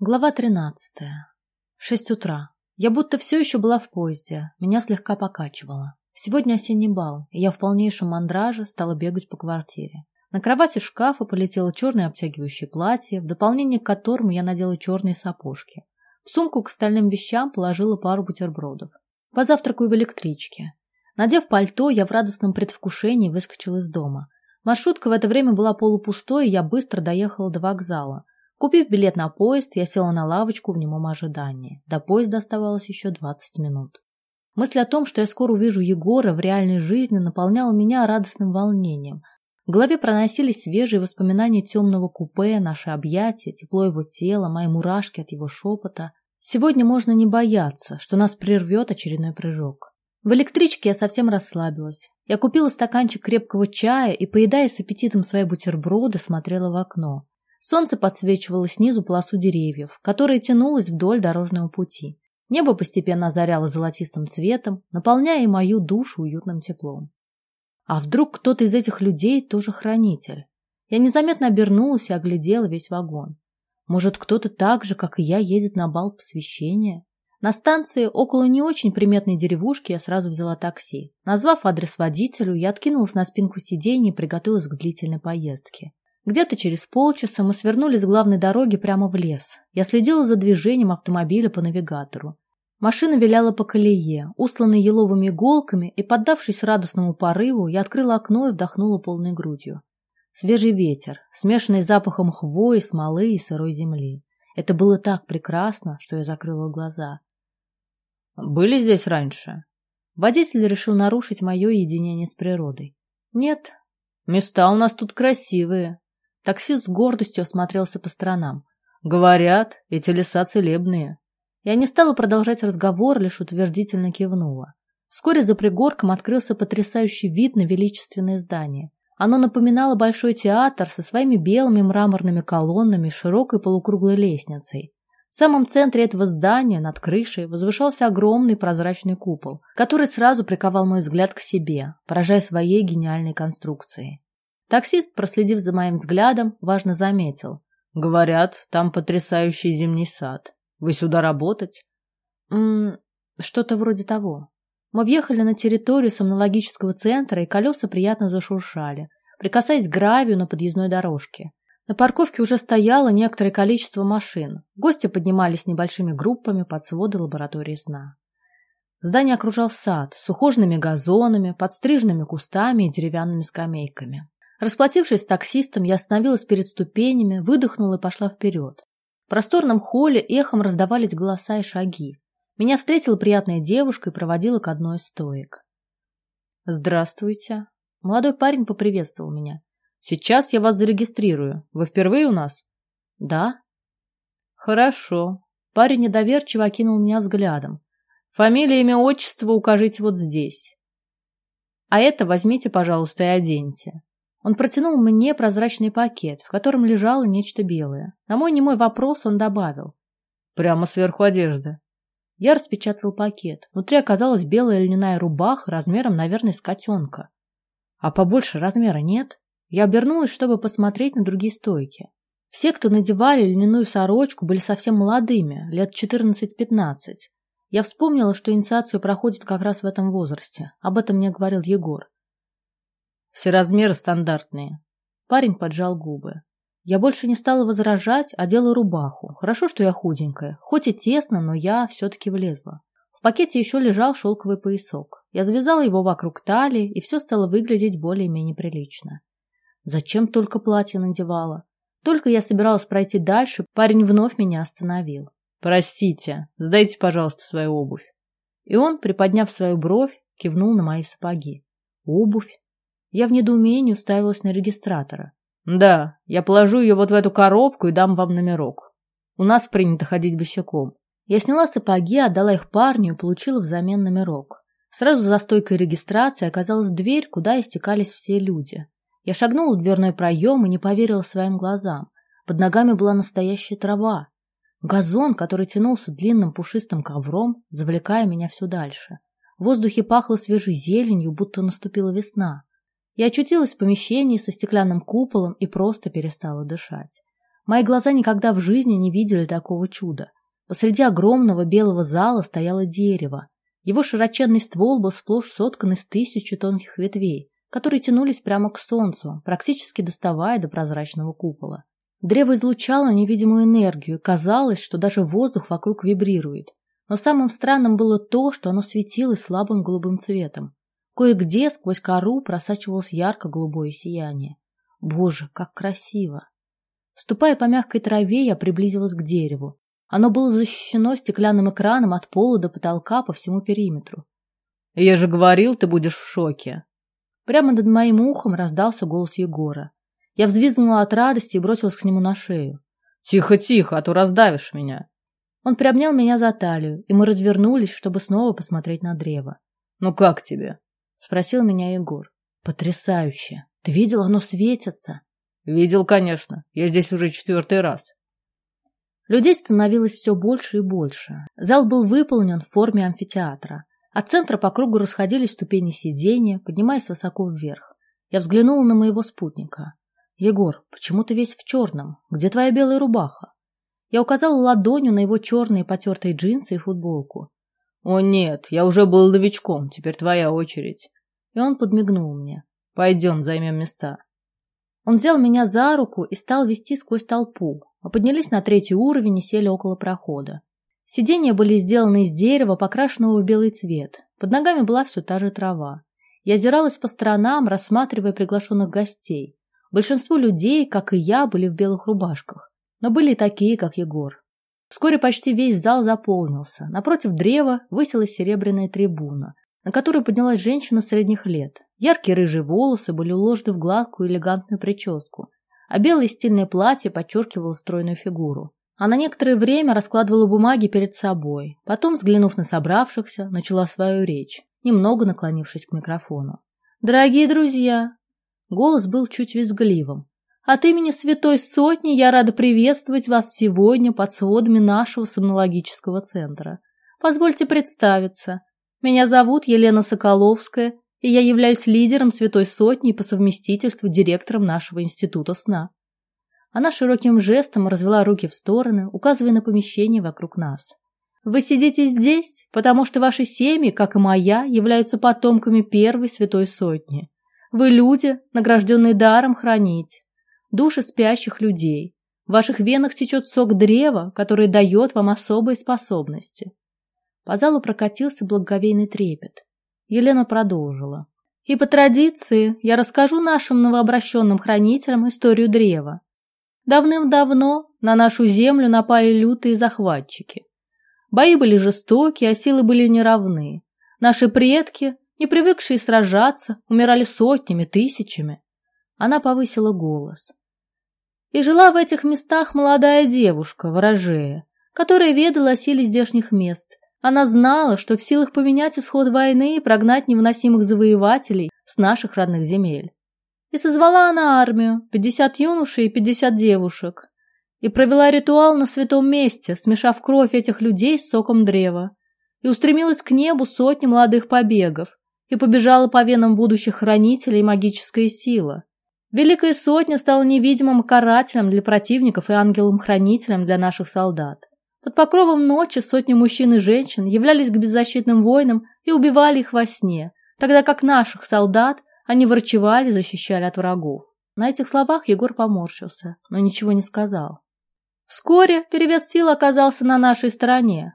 Глава тринадцатая. Шесть утра. Я будто все еще была в поезде, меня слегка покачивало. Сегодня осенний бал, и я в полнейшем мандраже стала бегать по квартире. На кровати шкафа полетело черное обтягивающее платье, в дополнение к которому я надела черные сапожки. В сумку к остальным вещам положила пару бутербродов. Позавтракаю в электричке. Надев пальто, я в радостном предвкушении выскочила из дома. Маршрутка в это время была полупустой, и я быстро доехала до вокзала. Купив билет на поезд, я села на лавочку в немом ожидании. До поезда оставалось еще 20 минут. Мысль о том, что я скоро увижу Егора в реальной жизни, наполняла меня радостным волнением. В голове проносились свежие воспоминания темного купе, наши объятия, тепло его тела, мои мурашки от его шепота. Сегодня можно не бояться, что нас прервет очередной прыжок. В электричке я совсем расслабилась. Я купила стаканчик крепкого чая и, поедая с аппетитом свои бутерброды, смотрела в окно. Солнце подсвечивало снизу полосу деревьев, которая тянулась вдоль дорожного пути. Небо постепенно озаряло золотистым цветом, наполняя мою душу уютным теплом. А вдруг кто-то из этих людей тоже хранитель? Я незаметно обернулась и оглядела весь вагон. Может, кто-то так же, как и я, едет на бал посвящения? На станции, около не очень приметной деревушки, я сразу взяла такси. Назвав адрес водителю, я откинулась на спинку сиденья и приготовилась к длительной поездке. Где-то через полчаса мы свернули с главной дороги прямо в лес. Я следила за движением автомобиля по навигатору. Машина виляла по колее, усланной еловыми иголками, и, поддавшись радостному порыву, я открыла окно и вдохнула полной грудью. Свежий ветер, смешанный с запахом хвои, смолы и сырой земли. Это было так прекрасно, что я закрыла глаза. «Были здесь раньше?» Водитель решил нарушить мое единение с природой. «Нет». «Места у нас тут красивые», Таксист с гордостью осмотрелся по сторонам. «Говорят, эти леса целебные». Я не стала продолжать разговор, лишь утвердительно кивнула. Вскоре за пригорком открылся потрясающий вид на величественное здание. Оно напоминало большой театр со своими белыми мраморными колоннами и широкой полукруглой лестницей. В самом центре этого здания, над крышей, возвышался огромный прозрачный купол, который сразу приковал мой взгляд к себе, поражая своей гениальной конструкцией. Таксист, проследив за моим взглядом, важно заметил. «Говорят, там потрясающий зимний сад. Вы сюда работать?» «Ммм, что-то вроде того». Мы въехали на территорию сомнологического центра, и колеса приятно зашуршали, прикасаясь к гравию на подъездной дорожке. На парковке уже стояло некоторое количество машин. Гости поднимались небольшими группами под своды лаборатории сна. Здание окружал сад с ухоженными газонами, подстриженными кустами и деревянными скамейками. Расплатившись с таксистом, я остановилась перед ступенями, выдохнула и пошла вперед. В просторном холле эхом раздавались голоса и шаги. Меня встретила приятная девушка и проводила к одной из стоек. «Здравствуйте». Молодой парень поприветствовал меня. «Сейчас я вас зарегистрирую. Вы впервые у нас?» «Да». «Хорошо». Парень недоверчиво окинул меня взглядом. «Фамилия, имя, отчество укажите вот здесь. А это возьмите, пожалуйста, и оденьте». Он протянул мне прозрачный пакет, в котором лежало нечто белое. На мой немой вопрос он добавил. Прямо сверху одежды. Я распечатал пакет. Внутри оказалась белая льняная рубаха размером, наверное, с котенка. А побольше размера нет. Я обернулась, чтобы посмотреть на другие стойки. Все, кто надевали льняную сорочку, были совсем молодыми, лет 14-15. Я вспомнила, что инициацию проходит как раз в этом возрасте. Об этом мне говорил Егор. Все размеры стандартные. Парень поджал губы. Я больше не стала возражать, одела рубаху. Хорошо, что я худенькая. Хоть и тесно, но я все-таки влезла. В пакете еще лежал шелковый поясок. Я завязала его вокруг талии, и все стало выглядеть более-менее прилично. Зачем только платье надевала? Только я собиралась пройти дальше, парень вновь меня остановил. «Простите, сдайте, пожалуйста, свою обувь». И он, приподняв свою бровь, кивнул на мои сапоги. «Обувь? Я в недоумении уставилась на регистратора. «Да, я положу ее вот в эту коробку и дам вам номерок. У нас принято ходить босиком». Я сняла сапоги, отдала их парню и получила взамен номерок. Сразу за стойкой регистрации оказалась дверь, куда истекались все люди. Я шагнула в дверной проем и не поверила своим глазам. Под ногами была настоящая трава. Газон, который тянулся длинным пушистым ковром, завлекая меня все дальше. В воздухе пахло свежей зеленью, будто наступила весна. Я очутилась в помещении со стеклянным куполом и просто перестала дышать. Мои глаза никогда в жизни не видели такого чуда. Посреди огромного белого зала стояло дерево. Его широченный ствол был сплошь соткан из тысячи тонких ветвей, которые тянулись прямо к солнцу, практически доставая до прозрачного купола. Древо излучало невидимую энергию, казалось, что даже воздух вокруг вибрирует. Но самым странным было то, что оно светилось слабым голубым цветом. Кое-где сквозь кору просачивалось ярко-голубое сияние. Боже, как красиво! Ступая по мягкой траве, я приблизилась к дереву. Оно было защищено стеклянным экраном от пола до потолка по всему периметру. «Я же говорил, ты будешь в шоке!» Прямо над моим ухом раздался голос Егора. Я взвизгнула от радости и бросилась к нему на шею. «Тихо, тихо, а то раздавишь меня!» Он приобнял меня за талию, и мы развернулись, чтобы снова посмотреть на древо. «Ну как тебе?» — спросил меня Егор. «Потрясающе! Ты видел, оно светится!» «Видел, конечно. Я здесь уже четвертый раз». Людей становилось все больше и больше. Зал был выполнен в форме амфитеатра. От центра по кругу расходились ступени сиденья, поднимаясь высоко вверх. Я взглянула на моего спутника. «Егор, почему ты весь в черном? Где твоя белая рубаха?» Я указала ладонью на его черные потертые джинсы и футболку. «О нет, я уже был новичком, теперь твоя очередь». И он подмигнул мне. «Пойдем, займем места». Он взял меня за руку и стал вести сквозь толпу. Мы поднялись на третий уровень и сели около прохода. Сиденья были сделаны из дерева, покрашенного в белый цвет. Под ногами была все та же трава. Я озиралась по сторонам, рассматривая приглашенных гостей. Большинство людей, как и я, были в белых рубашках. Но были такие, как Егор. Вскоре почти весь зал заполнился. Напротив древа высилась серебряная трибуна, на которой поднялась женщина средних лет. Яркие рыжие волосы были уложены в гладкую элегантную прическу, а белое стильное платье подчеркивало стройную фигуру. Она некоторое время раскладывала бумаги перед собой, потом, взглянув на собравшихся, начала свою речь, немного наклонившись к микрофону. «Дорогие друзья!» Голос был чуть визгливым. «От имени Святой Сотни я рада приветствовать вас сегодня под сводами нашего сомнологического центра. Позвольте представиться. Меня зовут Елена Соколовская, и я являюсь лидером Святой Сотни по совместительству директором нашего института сна. Она широким жестом развела руки в стороны, указывая на помещение вокруг нас. Вы сидите здесь, потому что ваши семьи, как и моя, являются потомками первой Святой Сотни. Вы люди, награжденные даром хранить, души спящих людей. В ваших венах течет сок древа, который дает вам особые способности. По залу прокатился благоговейный трепет. Елена продолжила. И по традиции я расскажу нашим новообращенным хранителям историю древа. Давным-давно на нашу землю напали лютые захватчики. Бои были жестокие, а силы были неравны. Наши предки, не привыкшие сражаться, умирали сотнями, тысячами. Она повысила голос. И жила в этих местах молодая девушка, ворожея, которая ведала о силе здешних мест она знала, что в силах поменять исход войны и прогнать невыносимых завоевателей с наших родных земель. И созвала она армию, 50 юношей и 50 девушек, и провела ритуал на святом месте, смешав кровь этих людей с соком древа, и устремилась к небу сотни молодых побегов, и побежала по венам будущих хранителей магическая сила. Великая сотня стала невидимым карателем для противников и ангелом-хранителем для наших солдат. Под покровом ночи сотни мужчин и женщин являлись к беззащитным воинам и убивали их во сне, тогда как наших солдат они ворчевали, защищали от врагов. На этих словах Егор поморщился, но ничего не сказал. Вскоре перевес сил оказался на нашей стороне.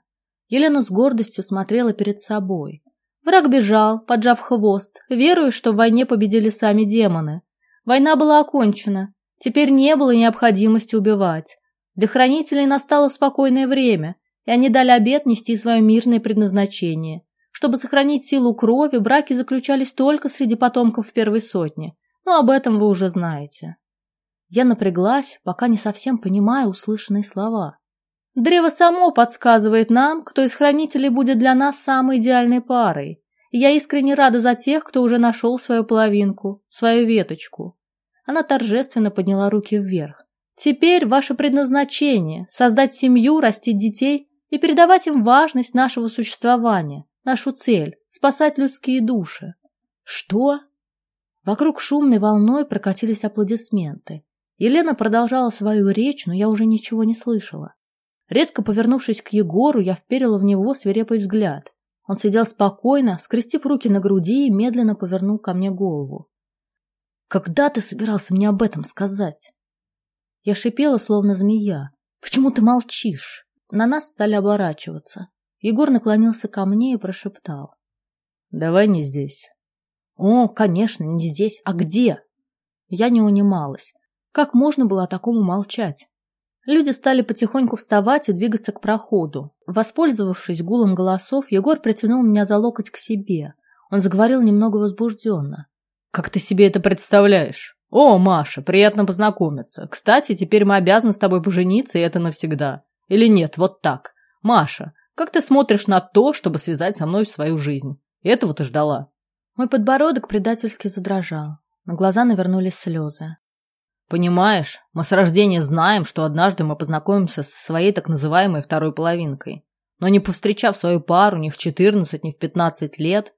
Елена с гордостью смотрела перед собой. Враг бежал, поджав хвост, веруя, что в войне победили сами демоны. Война была окончена, теперь не было необходимости убивать. Для хранителей настало спокойное время, и они дали обет нести свое мирное предназначение. Чтобы сохранить силу крови, браки заключались только среди потомков первой сотни, но об этом вы уже знаете. Я напряглась, пока не совсем понимаю услышанные слова. Древо само подсказывает нам, кто из хранителей будет для нас самой идеальной парой, я искренне рада за тех, кто уже нашел свою половинку, свою веточку. Она торжественно подняла руки вверх. Теперь ваше предназначение – создать семью, растить детей и передавать им важность нашего существования, нашу цель – спасать людские души. Что? Вокруг шумной волной прокатились аплодисменты. Елена продолжала свою речь, но я уже ничего не слышала. Резко повернувшись к Егору, я вперила в него свирепый взгляд. Он сидел спокойно, скрестив руки на груди и медленно повернул ко мне голову. «Когда ты собирался мне об этом сказать?» Я шипела, словно змея. «Почему ты молчишь?» На нас стали оборачиваться. Егор наклонился ко мне и прошептал. «Давай не здесь». «О, конечно, не здесь. А где?» Я не унималась. Как можно было о таком умолчать? Люди стали потихоньку вставать и двигаться к проходу. Воспользовавшись гулом голосов, Егор притянул меня за локоть к себе. Он заговорил немного возбужденно. «Как ты себе это представляешь? О, Маша, приятно познакомиться. Кстати, теперь мы обязаны с тобой пожениться, и это навсегда. Или нет, вот так. Маша, как ты смотришь на то, чтобы связать со мной свою жизнь? Этого ты ждала?» Мой подбородок предательски задрожал. На глаза навернулись слезы. Понимаешь, мы с рождения знаем, что однажды мы познакомимся со своей так называемой второй половинкой. Но не повстречав свою пару ни в 14, ни в 15 лет,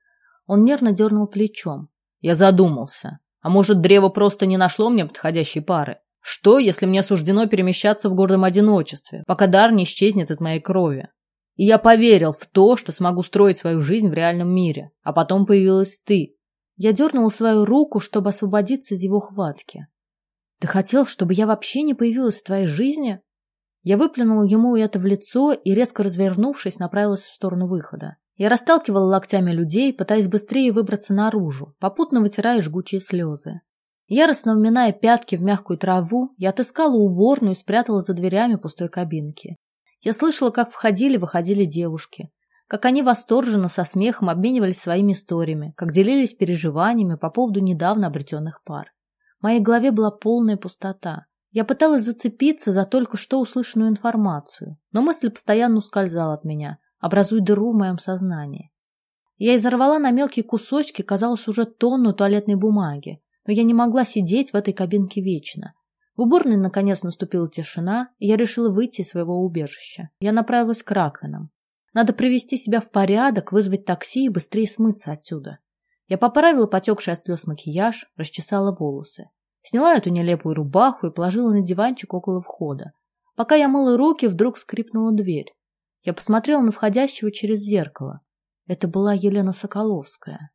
он нервно дернул плечом. Я задумался. А может, древо просто не нашло мне подходящей пары? Что, если мне суждено перемещаться в гордом одиночестве, пока дар не исчезнет из моей крови? И я поверил в то, что смогу строить свою жизнь в реальном мире. А потом появилась ты. Я дернула свою руку, чтобы освободиться из его хватки. Ты хотел, чтобы я вообще не появилась в твоей жизни? Я выплюнула ему это в лицо и, резко развернувшись, направилась в сторону выхода. Я расталкивала локтями людей, пытаясь быстрее выбраться наружу, попутно вытирая жгучие слезы. Яростно вминая пятки в мягкую траву, я отыскала уборную и спрятала за дверями пустой кабинки. Я слышала, как входили и выходили девушки, как они восторженно со смехом обменивались своими историями, как делились переживаниями по поводу недавно обретенных пар. Моей голове была полная пустота. Я пыталась зацепиться за только что услышанную информацию, но мысль постоянно ускользала от меня, образуя дыру в моем сознании. Я изорвала на мелкие кусочки, казалось, уже тонну туалетной бумаги, но я не могла сидеть в этой кабинке вечно. В уборной, наконец, наступила тишина, и я решила выйти из своего убежища. Я направилась к раковинам. Надо привести себя в порядок, вызвать такси и быстрее смыться отсюда. Я поправила потекший от слез макияж, расчесала волосы. Сняла эту нелепую рубаху и положила на диванчик около входа. Пока я мыла руки, вдруг скрипнула дверь. Я посмотрела на входящего через зеркало. Это была Елена Соколовская.